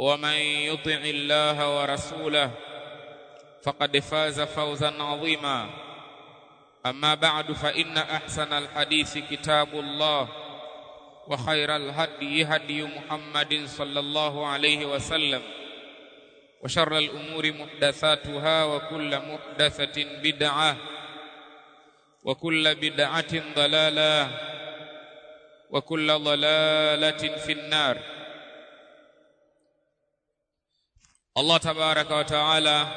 ومن يطع الله ورسوله فقد فاز فوزا عظيما. أما بعد فإن أحسن الحديث كتاب الله وخير الهدي هدي محمد صلى الله عليه وسلم وشر الأمور محدثاتها وكل محدثة بدعة وكل بدعة ضلالة وكل ضلالة في النار. Allah tabaraka wa taala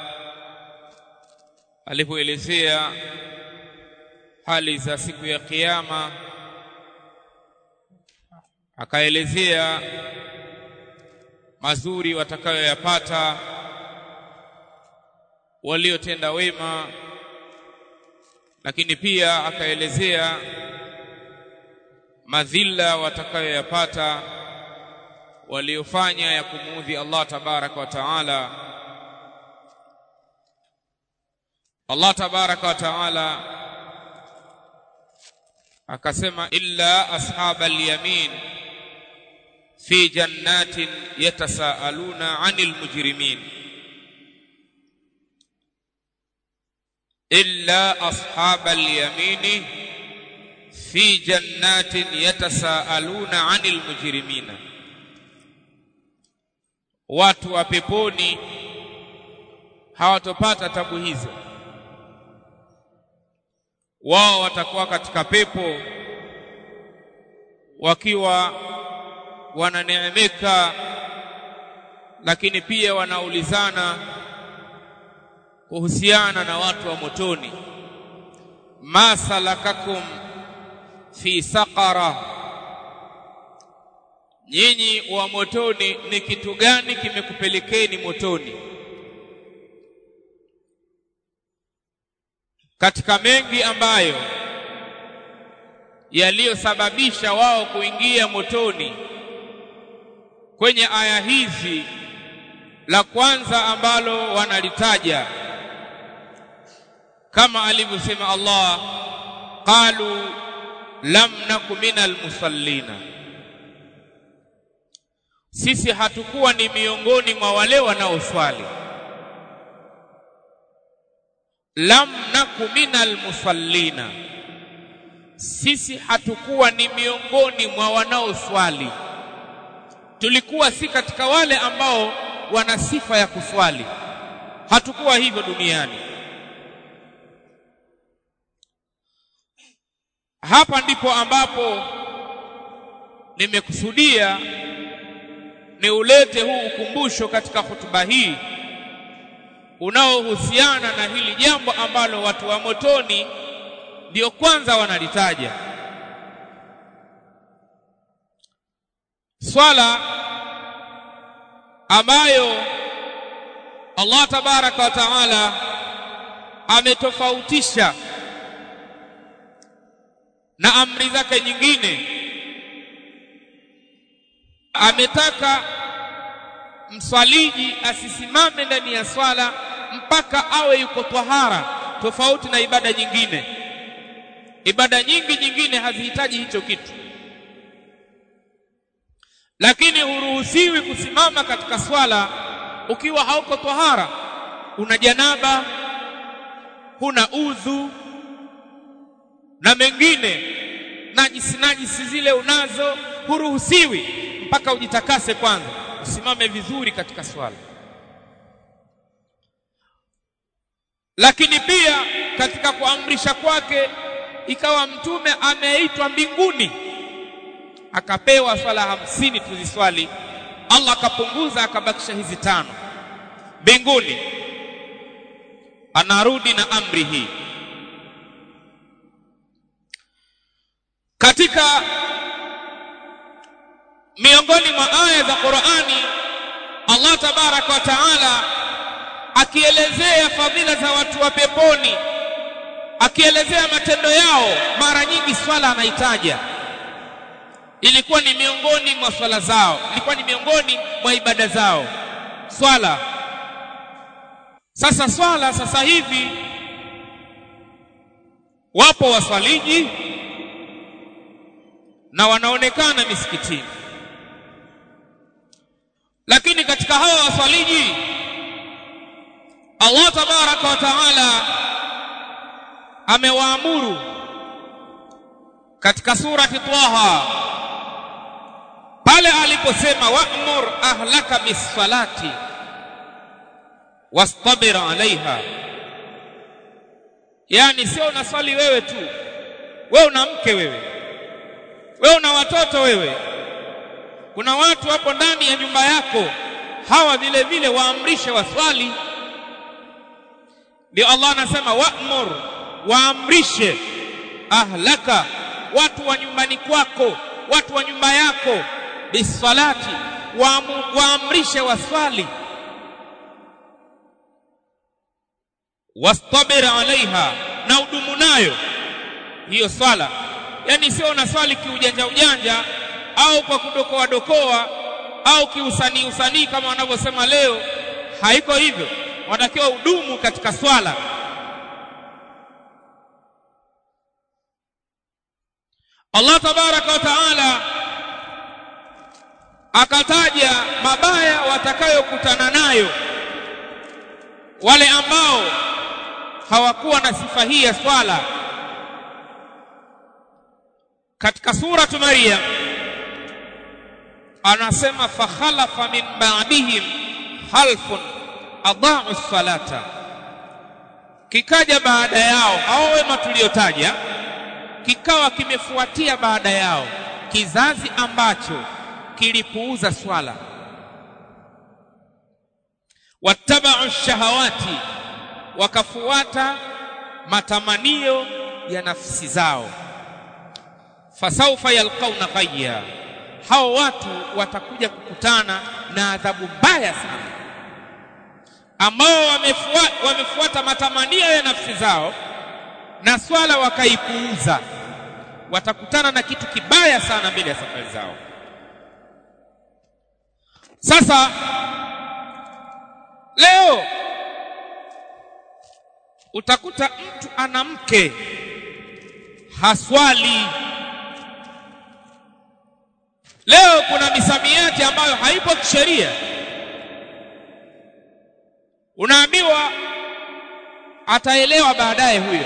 alipoelezea hali za siku ya kiyama akaelezea mazuri watakayoyapata waliotenda wema lakini pia akaelezea madhila watakayoyapata waliofanya ya kumuudhi Allah tabaraka wa taala. Allah tabaraka wa taala akasema illa ashabal yamin fi jannatin yatasaaluna anil mujrimin. Illa ashabal yamini fi jannatin yatasaaluna anil mujrimina watu wa peponi hawatopata tabu hizo. Wao watakuwa katika pepo wakiwa wananeemeka lakini pia wanaulizana kuhusiana na watu wa motoni. Masalakakum fi saqara nyinyi wa motoni ni kitu gani kimekupelekeni motoni? Katika mengi ambayo yaliyosababisha wao kuingia motoni kwenye aya hizi la kwanza ambalo wanalitaja kama alivyosema Allah qalu lam naku minal musallina sisi hatukuwa ni miongoni mwa wale wanaoswali. Lam naku minal musallina. Sisi hatukuwa ni miongoni mwa wanaoswali. Tulikuwa si katika wale ambao wana sifa ya kuswali. Hatukuwa hivyo duniani. Hapa ndipo ambapo nimekusudia ni ulete huu ukumbusho katika hotuba hii unaohusiana na hili jambo ambalo watu wa motoni ndio kwanza wanalitaja. Swala ambayo Allah tabaraka wa taala ametofautisha na amri zake nyingine ametaka mswaliji asisimame ndani ya swala mpaka awe yuko tahara tofauti na ibada nyingine. Ibada nyingi nyingine hazihitaji hicho kitu. Lakini huruhusiwi kusimama katika swala ukiwa hauko tahara una janaba huna udhu na mengine najisi najisi zile unazo huruhusiwi mpaka ujitakase kwanza usimame vizuri katika swala. Lakini pia katika kuamrisha kwake ikawa mtume ameitwa mbinguni akapewa swala hamsini tuziswali Allah akapunguza akabakisha hizi tano. Mbinguni anarudi na amri hii. Katika miongoni mwa aya za Qur'ani Allah tabaraka wa taala akielezea fadhila za watu wa peponi akielezea matendo yao mara nyingi swala anaitaja. Ilikuwa ni miongoni mwa swala zao ilikuwa ni miongoni mwa ibada zao. Swala. Sasa swala sasa hivi wapo waswaliji na wanaonekana misikitini lakini katika hawa waswaliji Allah tabaraka wa taala amewaamuru katika surati Taha pale aliposema wa'mur ahlaka bis-salati wastabir alaiha yani sio unaswali wewe tu wewe una mke wewe wewe una watoto wewe kuna watu hapo ndani ya nyumba yako hawa vile vile waamrishe waswali. Ndio Allah anasema wa'mur waamrishe. Ahlaka watu wa nyumbani kwako watu wa nyumba yako. Bisalati waamrishe waswali. Wastabir alaiha na udumu nayo. Hiyo swala yani sio unaswali kiujanja ujanja au kwa kudokoa dokoa au kiusanii usanii kama wanavyosema leo haiko hivyo. Watakiwa udumu katika swala. Allah tabaraka wa taala akataja mabaya watakayokutana nayo wale ambao hawakuwa na sifa hii ya swala. Katika suratu Maryam anasema fakhalafa min ba'dihim khalfun adaa'u salata. Kikaja baada yao hao wema tuliotaja kikawa kimefuatia baada yao kizazi ambacho kilipuuza swala. Wattaba'u shahawati wakafuata matamanio ya nafsi zao. Fasaufa yalqauna ghayya hao watu watakuja kukutana na adhabu mbaya sana. Ambao wamefuata, wamefuata matamanio ya nafsi zao na swala wakaipuuza. Watakutana na kitu kibaya sana mbele ya safari zao. Sasa leo utakuta mtu ana mke haswali leo kuna misamiati ambayo haipo kisheria. Unaambiwa ataelewa baadaye huyo.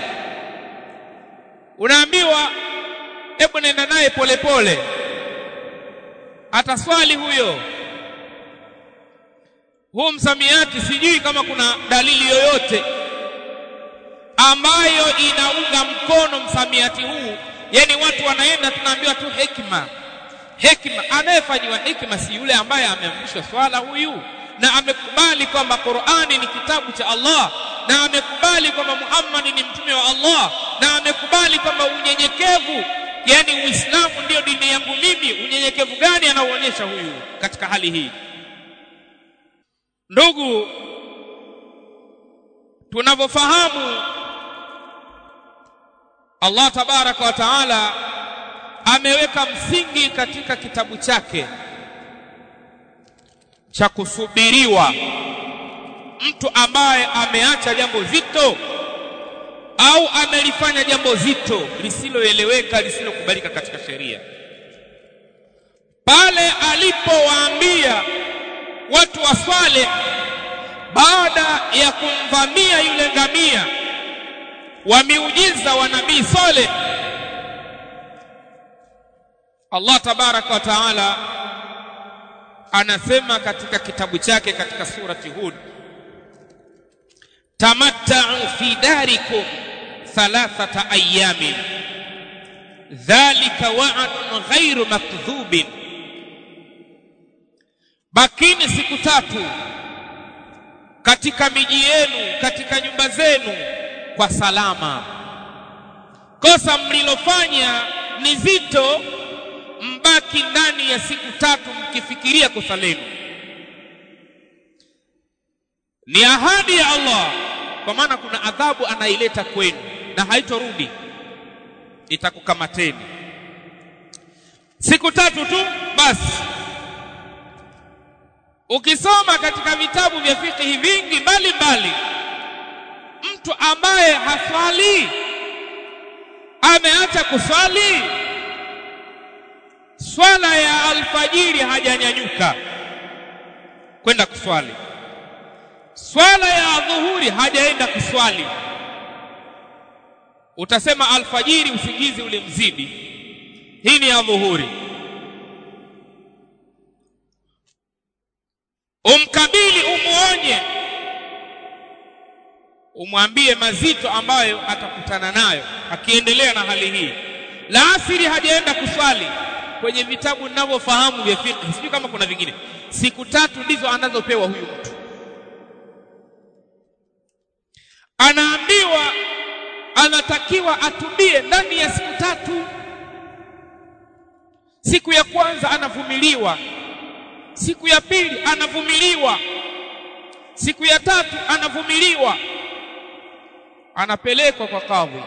Unaambiwa hebu nenda naye polepole. Ataswali huyo. Huu msamiati sijui kama kuna dalili yoyote ambayo inaunga mkono msamiati huu. Yani watu wanaenda tunaambiwa tu hekima hekima. Anayefanyiwa hikma si yule ambaye ameamrishwa swala huyu. Na amekubali kwamba Qur'ani ni kitabu cha Allah. Na amekubali kwamba Muhammad ni mtume wa Allah. Na amekubali kwamba unyenyekevu yani Uislamu ndio dini yangu mimi. Unyenyekevu gani anaoonyesha huyu katika hali hii? Ndugu tunavyofahamu Allah tabaraka wa taala ameweka msingi katika kitabu chake cha kusubiriwa. Mtu ambaye ameacha jambo zito au amelifanya jambo zito lisiloeleweka lisilokubalika katika sheria. Pale alipowaambia watu wa baada ya kumvamia yule ngamia wa miujiza wa nabii Saleh Allah tabaraka wa taala anasema katika kitabu chake katika surati Hud tamatta'u fi darikum thalathata ayamin dhalika wa'dun ghairu makdhubin. Bakini siku tatu katika miji yenu katika nyumba zenu kwa salama. Kosa mlilofanya ni zito mbaki ndani ya siku tatu mkifikiria kosa lenu. Ni ahadi ya Allah kwa maana kuna adhabu anaileta kwenu na haitorudi. Itakukamateni. Siku tatu tu basi. Ukisoma katika vitabu vya fikihi vingi mbalimbali mtu ambaye haswali ameacha kuswali swala ya alfajiri hajanyanyuka. Kwenda kuswali. Swala ya dhuhuri hajaenda kuswali. Utasema alfajiri usingizi ulimzidi. Hii ni ya dhuhuri umkabili umuonye. Umwambie mazito ambayo atakutana nayo akiendelea na hali hii. La asiri hajaenda kuswali kwenye vitabu ninavyofahamu vya fiqh. Sijui kama kuna vingine. Siku tatu ndizo anazopewa huyu mtu. Anaambiwa anatakiwa atubie ndani ya siku tatu. Siku ya kwanza anavumiliwa. Siku ya pili anavumiliwa. Siku ya tatu anavumiliwa. Anapelekwa kwa kadhi.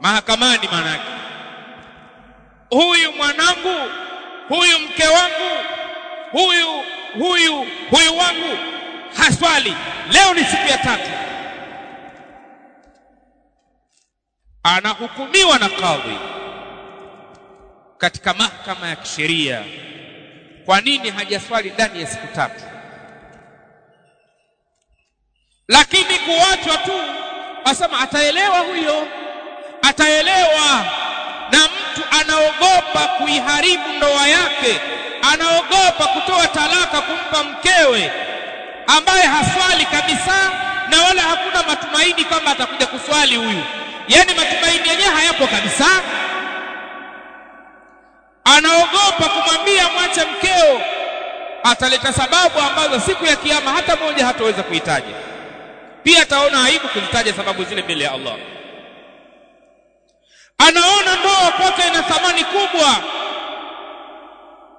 Mahakamani manake huyu mwanangu huyu mke wangu huyu huyu huyu wangu. Haswali leo ni siku ya tatu. Anahukumiwa na kadhi katika mahakama ya kisheria. Kwa nini hajaswali ndani ya siku tatu? Lakini kuachwa tu asema ataelewa huyo ataelewa mtu anaogopa kuiharibu ndoa yake anaogopa kutoa talaka kumpa mkewe ambaye haswali kabisa na wala hakuna matumaini kwamba atakuja kuswali huyu. Yani matumaini yenyewe hayapo kabisa. Anaogopa kumwambia mwache mkeo ataleta sababu ambazo siku ya kiyama hata moja hataweza kuitaja pia ataona aibu kuzitaja sababu zile mbele ya Allah anaona ndoa kwake ina thamani kubwa.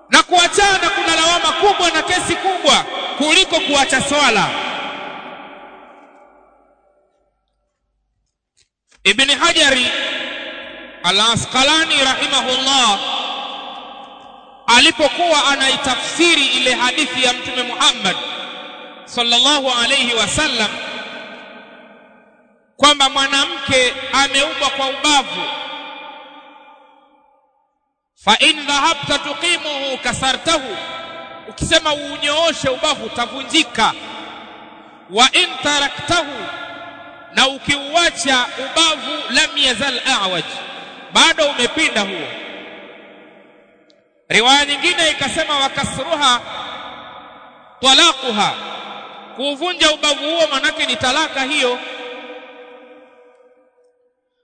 Na kuachana kuna lawama kubwa na kesi kubwa kuliko kuacha swala. Ibn Hajari Al-Asqalani rahimahullah alipokuwa anaitafsiri ile hadithi ya Mtume Muhammad sallallahu alayhi wasallam kwamba mwanamke ameumbwa kwa ubavu fa in dhahabta tuqimuhu kasartahu ukisema uunyooshe ubavu utavunjika. Wa in taraktahu na ukiuacha ubavu lam yazal a'waj bado umepinda huo. Riwaya nyingine ikasema wakasruha talaquha kuvunja ubavu huo manake ni talaka hiyo.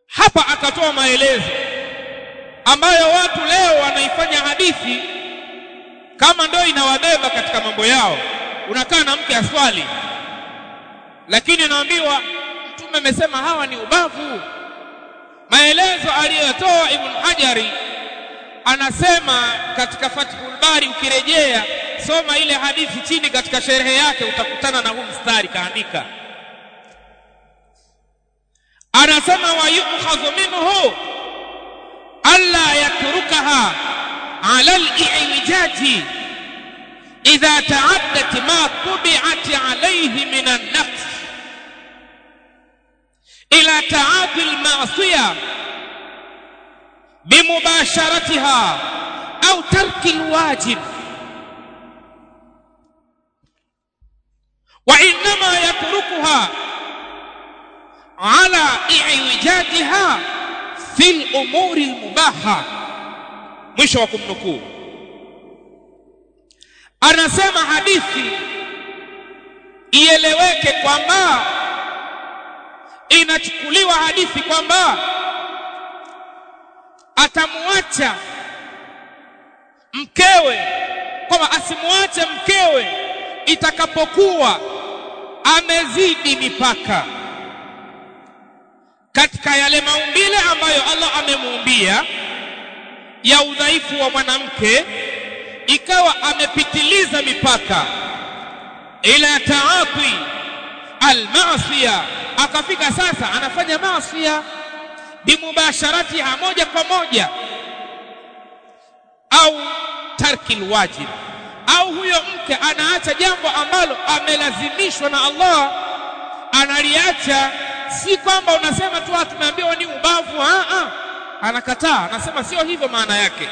Hapa akatoa maelezo ambayo watu leo wanaifanya hadithi kama ndio inawabeba katika mambo yao. Unakaa na mke aswali lakini unaambiwa mtume amesema hawa ni ubavu. Maelezo aliyotoa ibn hajari anasema katika fathul bari ukirejea soma ile hadithi chini katika sherehe yake utakutana na huu mstari kaandika. Anasema wa yukhadhu minhu alla yatrukaha ala al-i'jaji idha ta'addat ma tubi'at alayhi min an-naqs ila taati almasiya bimubasharatiha au tarki alwajib wa innama yatrukuha ala i'wijadiha fi al-umuri almubaha. Mwisho wa kumnukuu. Anasema hadithi ieleweke kwamba inachukuliwa hadithi kwamba atamwacha mkewe kwamba asimwache mkewe itakapokuwa amezidi mipaka katika yale maumbile ambayo Allah amemuumbia ya udhaifu wa mwanamke ikawa amepitiliza mipaka. Ila taati almaasiya akafika sasa anafanya maasiya bimubasharatiha moja kwa moja. Au tarki alwajib au huyo mke anaacha jambo ambalo amelazimishwa na Allah analiacha si kwamba unasema tu tumeambiwa ni ubavu a a anakataa anasema sio hivyo maana yake.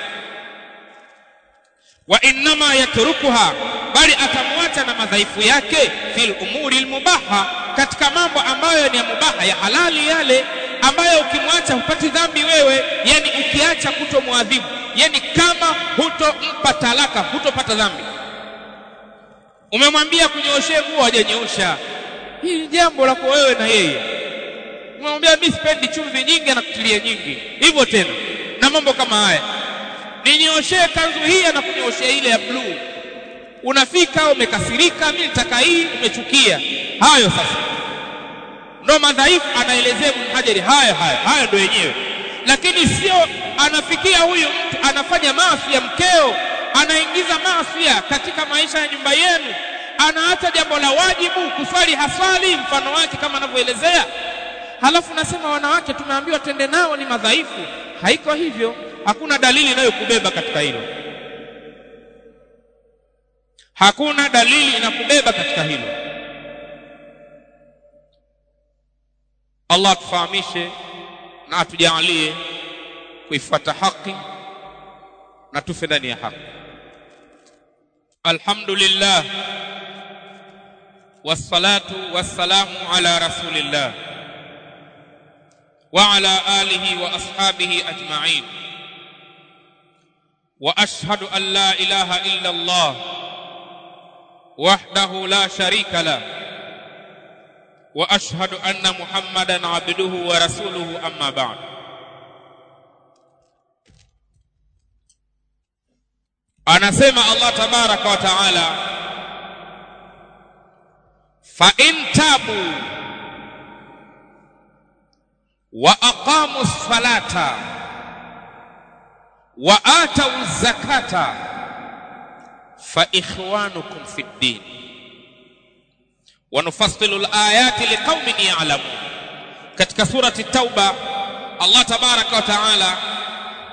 Wa innama yatrukuha bali atamwacha na madhaifu yake fil umuri almubaha katika mambo ambayo ni ya mubaha ya halali yale ambayo ukimwacha hupati dhambi wewe yani ukiacha kutomwadhibu yani kama hutompa talaka hutopata dhambi. Umemwambia kunyooshee nguo hajanyoosha. Hii ni jambo la kwa wewe na yeye umemwambia mimi sipendi chumvi nyingi anakutilia nyingi. Hivyo tena. Na mambo kama haya. Ninyooshee kanzu hii anakunyooshea ile ya bluu unafika umekasirika mimi nitaka hii umechukia. Hayo sasa. Ndo madhaifu anaelezea Ibn Hajari hayo haya haya ndo yenyewe. Lakini sio anafikia huyu mtu anafanya maasi ya mkeo. Anaingiza maasi katika maisha ya nyumba yenu. Anaacha jambo la wajibu kuswali haswali mfano wake kama anavyoelezea halafu nasema wanawake tumeambiwa twende nao ni madhaifu. Haiko hivyo. Hakuna dalili inayokubeba katika hilo. Hakuna dalili inakubeba katika hilo. Allah atufahamishe na atujalie kuifuata haki na tufe ndani ya haki. Alhamdulillah. Wassalatu wassalamu ala rasulillah وعلى آله وأصحابه أجمعين. وأشهد أن لا إله إلا الله وحده لا شريك له. وأشهد أن محمدا عبده ورسوله أما بعد. أنا Allah الله تبارك وتعالى. فإن تابوا wa aqamu salata wa atau zakata fa ikhwanukum fid din wa nufassilu alayat liqaumin ya'lamun. Katika surati tauba Allah tabaraka wa taala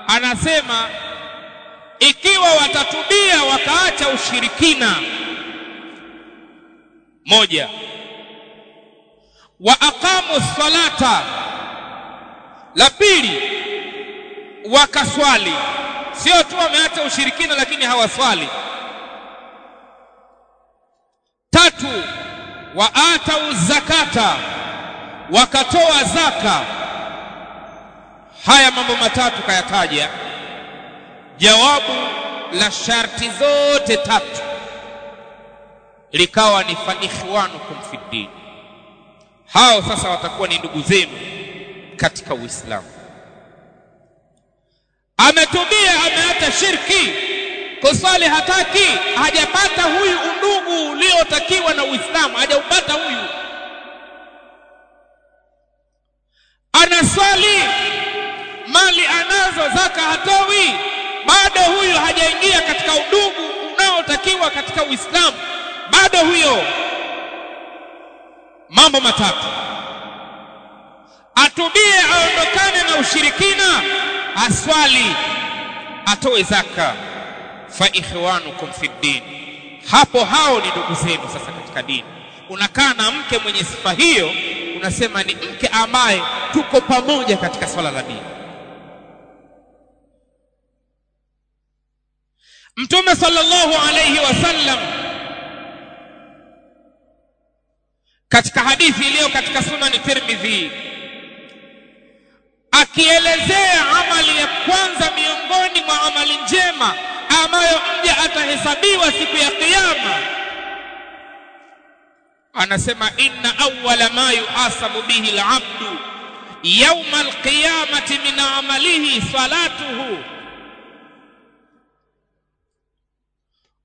anasema ikiwa watatubia wakaacha ushirikina. Moja. Wa aqamu salata la pili wakaswali. Sio tu wameacha ushirikina lakini hawaswali. Tatu waata uzakata zakata wakatoa zaka. Haya mambo matatu kayataja. Jawabu la sharti zote tatu likawa ni fa ikhwanukum hao sasa watakuwa ni ndugu zenu katika uislamu. Ametubia ameacha shirki. Kusali hataki hajapata huyu undugu uliotakiwa na Uislamu hajaupata huyu. Anaswali mali anazo zaka hatowi. Bado huyu hajaingia katika undugu unaotakiwa katika Uislamu. Bado huyo. Mambo matatu atubie aondokane na ushirikina aswali atoe zaka. Fa ikhwanukum fi din. Hapo hao ni ndugu zenu sasa katika dini. Unakaa na mke mwenye sifa hiyo unasema ni mke ambaye tuko pamoja katika swala la dini. Mtume sallallahu alayhi wasallam katika hadithi iliyo katika sunani Tirmidhi akielezea amali ya kwanza miongoni mwa amali njema ambayo mja atahesabiwa siku ya kiyama. Anasema inna awwala ma yuhasabu bihi al-abdu yawma al-qiyamati min amalihi salatuhu.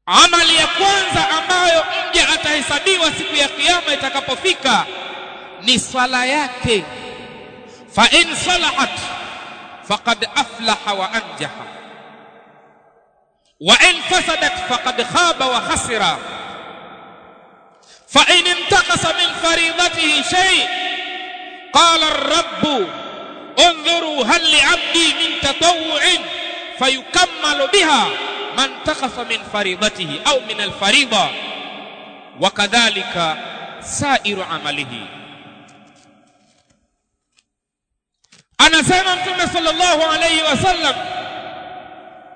Amali ya kwanza ambayo mja atahesabiwa siku ya kiyama itakapofika ni swala yake فإن صلحت فقد أفلح وأنجح. وإن فسدت فقد خاب وخسر. فإن انتقص من فريضته شيء قال الرب انظروا هل لعبدي من تطوع فيكمل بها ما انتقص من فريضته أو من الفريضة. وكذلك سائر عمله. Anasema mtume sallallahu alaihi wasallam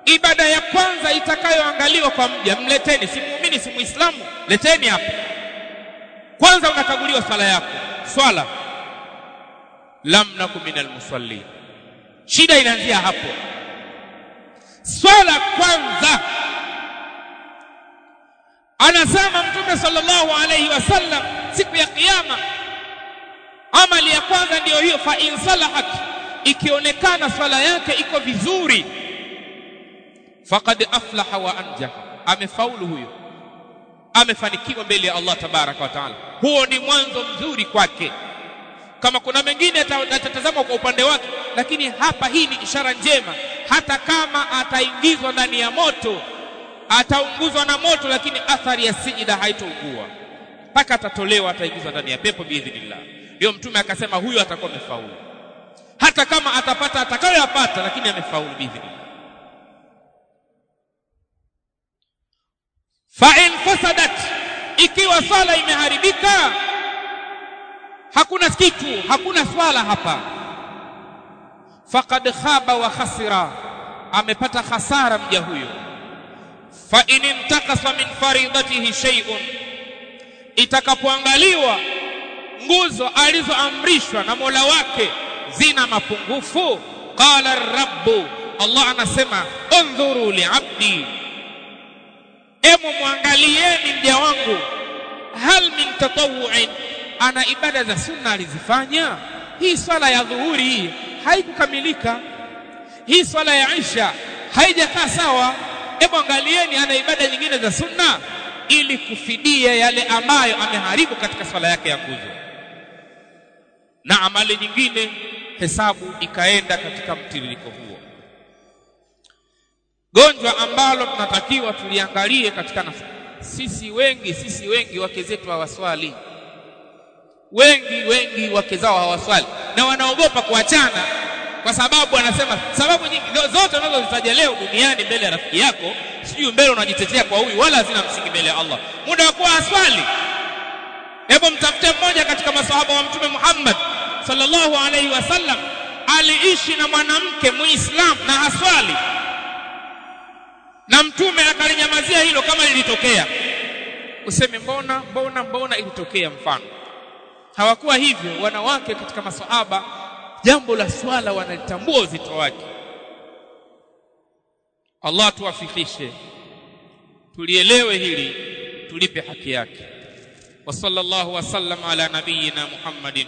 ibada ya kwanza itakayoangaliwa kwa mja mleteni si muumini si muislamu leteni hapa. Kwanza unakaguliwa swala yako. Swala. Lam naku minal musallin. Shida inaanzia hapo. Swala kwanza. Anasema mtume sallallahu alaihi wasallam siku ya kiyama amali ya kwanza ndiyo hiyo fa in salahat ikionekana swala yake iko vizuri. Faqad aflaha wa anjaha. Amefaulu huyo. Amefanikiwa mbele ya Allah tabaraka wa taala. Huo ni mwanzo mzuri kwake. Kama kuna mengine atatazama kwa upande wake lakini hapa hii ni ishara njema. Hata kama ataingizwa ndani ya moto ataunguzwa na moto lakini athari ya sijida haitougua mpaka atatolewa ataingizwa ndani ya pepo biidhnillah ndio mtume akasema huyo atakuwa amefaulu hata kama atapata atakayoyapata lakini amefaulu biidhnillah fa in fasadat ikiwa swala imeharibika hakuna kitu hakuna swala hapa. Faqad khaba wa khasira amepata hasara mja huyo. Fa in intakasa min faridatihi shay'un itakapoangaliwa nguzo alizoamrishwa na Mola wake zina mapungufu? Qala rabbu Allah anasema undhuru liabdi. Emu mwangalieni mja wangu hal min tatawu'in ana ibada za sunna alizifanya? Hii swala ya dhuhuri haikukamilika. Hii swala ya Isha haijakaa sawa. Hebu angalieni ana ibada nyingine za sunna ili kufidia yale ambayo ameharibu katika swala yake ya nguzo. Na amali nyingine hesabu ikaenda katika mtiririko huo. Gonjwa ambalo tunatakiwa tuliangalie katika nafsi. Sisi wengi sisi wengi wake zetu hawaswali. Wengi wengi wake zao hawaswali. Na wanaogopa kuachana kwa sababu anasema sababu nyingi zote unazozitaja leo duniani mbele ya rafiki yako sijui mbele unajitetea kwa huyu wala hazina msingi mbele ya Allah. Muda wa kuwa aswali hebu mtafute mmoja katika masahaba wa mtume Muhammad sallallahu alaihi wasallam aliishi na mwanamke muislamu na haswali na mtume akalinyamazia hilo kama lilitokea. Useme mbona mbona mbona ilitokea mfano? Hawakuwa hivyo wanawake katika masahaba jambo la swala wanalitambua uzito wake. Allah tuwafikishe tulielewe hili tulipe haki yake. Wa sallallahu wasallam ala nabiyina Muhammadin